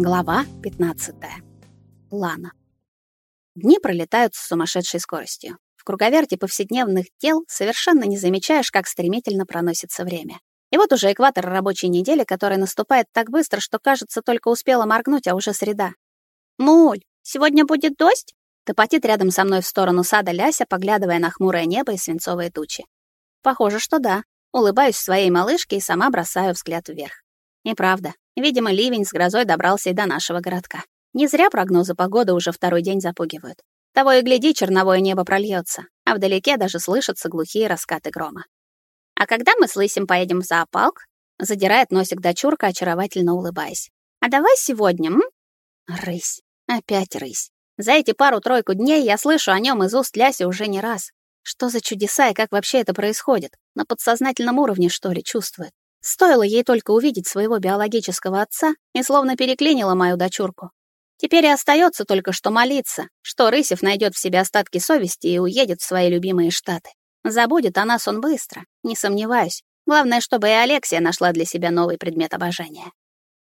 Глава 15. Лана. Дни пролетают с сумасшедшей скоростью. В круговерте повседневных дел совершенно не замечаешь, как стремительно проносится время. И вот уже экватор рабочей недели, который наступает так быстро, что, кажется, только успела моргнуть, а уже среда. «Муль, сегодня будет дождь?» Топотит рядом со мной в сторону сада Ляся, поглядывая на хмурое небо и свинцовые тучи. Похоже, что да. Улыбаюсь своей малышке и сама бросаю взгляд вверх. И правда, видимо, ливень с грозой добрался и до нашего городка. Не зря прогнозы погоды уже второй день запугивают. Того и гляди, черновое небо прольется, а вдалеке даже слышатся глухие раскаты грома. «А когда мы с Лысем поедем в зоопарк?» Задирает носик дочурка, очаровательно улыбаясь. «А давай сегодня, м?» Рысь. Опять рысь. За эти пару-тройку дней я слышу о нем из уст Ляси уже не раз. Что за чудеса и как вообще это происходит? На подсознательном уровне, что ли, чувствует? Стоило ей только увидеть своего биологического отца и словно переклинила мою дочурку. Теперь и остается только что молиться, что Рысев найдет в себе остатки совести и уедет в свои любимые штаты. Забудет о нас он быстро, не сомневаюсь. Главное, чтобы и Алексия нашла для себя новый предмет обожания.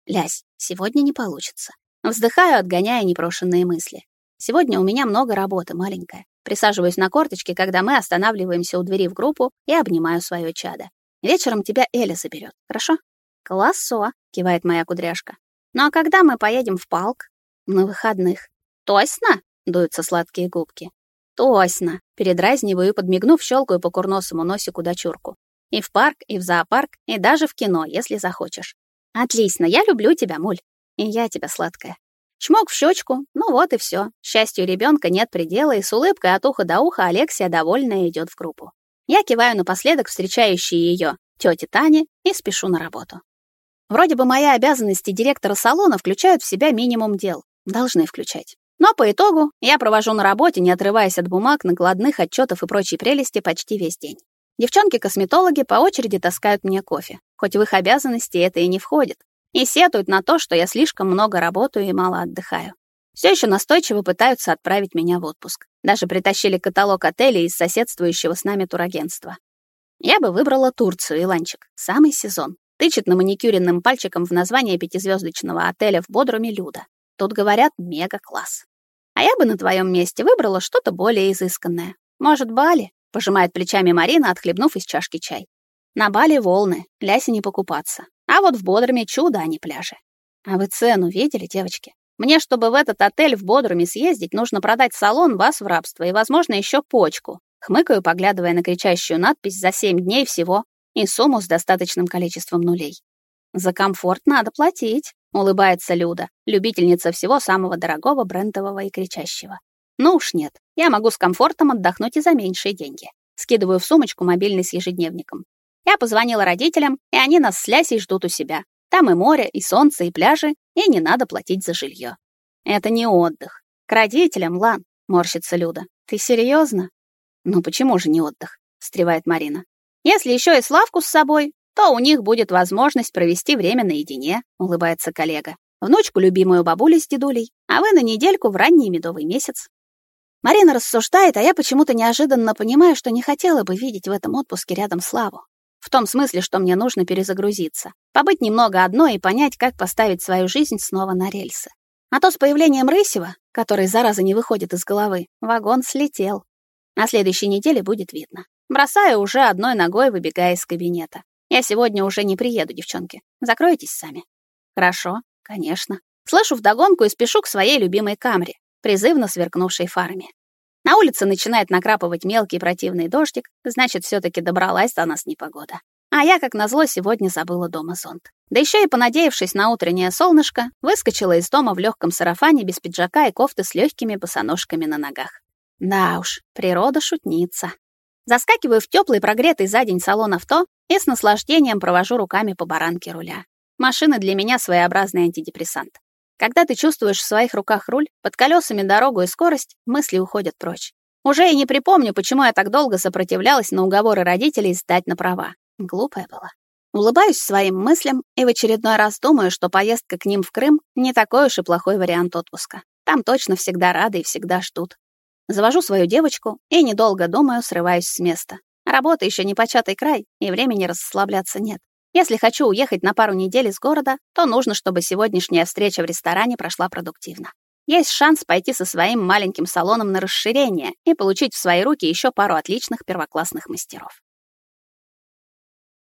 Лясь, сегодня не получится. Вздыхаю, отгоняя непрошенные мысли. Сегодня у меня много работы, маленькая. Присаживаюсь на корточки, когда мы останавливаемся у двери в группу и обнимаю свое чадо. Вечером тебя Эля заберет, хорошо? Классо, кивает моя кудряшка. Ну а когда мы поедем в парк? На выходных. Точно? Дуются сладкие губки. Точно. Передразниваю и, подмигнув, щелкаю по курносому носику дочурку. И в парк, и в зоопарк, и даже в кино, если захочешь. Отлично, я люблю тебя, Муль. И я тебя, сладкая. Чмок в щечку, ну вот и все. Счастью ребенка нет предела, и с улыбкой от уха до уха Алексия довольная идет в группу. Я киваю напоследок встречающей ее тете Тане и спешу на работу. Вроде бы мои обязанности директора салона включают в себя минимум дел. Должны включать. Но по итогу я провожу на работе, не отрываясь от бумаг, накладных, отчетов и прочей прелести почти весь день. Девчонки-косметологи по очереди таскают мне кофе, хоть в их обязанности это и не входит, и сетуют на то, что я слишком много работаю и мало отдыхаю. Все еще настойчиво пытаются отправить меня в отпуск. Даже притащили каталог отелей из соседствующего с нами турагентства. Я бы выбрала Турцию, Иланчик. Самый сезон. Тычет на маникюренным пальчиком в название пятизвездочного отеля в Бодруме Люда. Тут говорят мега-класс. А я бы на твоем месте выбрала что-то более изысканное. Может, Бали? Пожимает плечами Марина, отхлебнув из чашки чай. На Бали волны, ляси не покупаться. А вот в Бодруме чудо, а не пляжи. А вы цену видели, девочки? Мне, чтобы в этот отель в Бодруме съездить, нужно продать салон, вас в рабство и, возможно, еще почку. Хмыкаю, поглядывая на кричащую надпись «За семь дней всего» и сумму с достаточным количеством нулей. За комфорт надо платить, улыбается Люда, любительница всего самого дорогого, брендового и кричащего. Ну уж нет, я могу с комфортом отдохнуть и за меньшие деньги. Скидываю в сумочку мобильный с ежедневником. Я позвонила родителям, и они нас с Лясей ждут у себя. Там и море, и солнце, и пляжи, и не надо платить за жилье. Это не отдых. К родителям, Лан, морщится Люда. Ты серьезно? Ну почему же не отдых? встревает Марина. Если еще и Славку с собой, то у них будет возможность провести время наедине, улыбается коллега. Внучку любимую бабулю с дедулей, а вы на недельку в ранний медовый месяц. Марина рассуждает, а я почему-то неожиданно понимаю, что не хотела бы видеть в этом отпуске рядом Славу. В том смысле, что мне нужно перезагрузиться, побыть немного одной и понять, как поставить свою жизнь снова на рельсы. А то с появлением Рысева, который зараза не выходит из головы, вагон слетел. На следующей неделе будет видно. Бросаю уже одной ногой, выбегая из кабинета. Я сегодня уже не приеду, девчонки. Закройтесь сами. Хорошо, конечно. Слышу вдогонку и спешу к своей любимой камере, призывно сверкнувшей фарами. На улице начинает накрапывать мелкий противный дождик, значит, все таки добралась до нас непогода. А я, как назло, сегодня забыла дома зонт. Да еще и понадеявшись на утреннее солнышко, выскочила из дома в легком сарафане без пиджака и кофты с легкими босоножками на ногах. Да уж, природа шутница. Заскакиваю в теплый прогретый за день салон авто и с наслаждением провожу руками по баранке руля. Машина для меня своеобразный антидепрессант. Когда ты чувствуешь в своих руках руль, под колесами дорогу и скорость, мысли уходят прочь. Уже и не припомню, почему я так долго сопротивлялась на уговоры родителей сдать на права. Глупая была. Улыбаюсь своим мыслям и в очередной раз думаю, что поездка к ним в Крым не такой уж и плохой вариант отпуска. Там точно всегда рады и всегда ждут. Завожу свою девочку и, недолго думаю, срываюсь с места. Работа еще не початый край, и времени расслабляться нет. Если хочу уехать на пару недель из города, то нужно, чтобы сегодняшняя встреча в ресторане прошла продуктивно. Есть шанс пойти со своим маленьким салоном на расширение и получить в свои руки еще пару отличных первоклассных мастеров.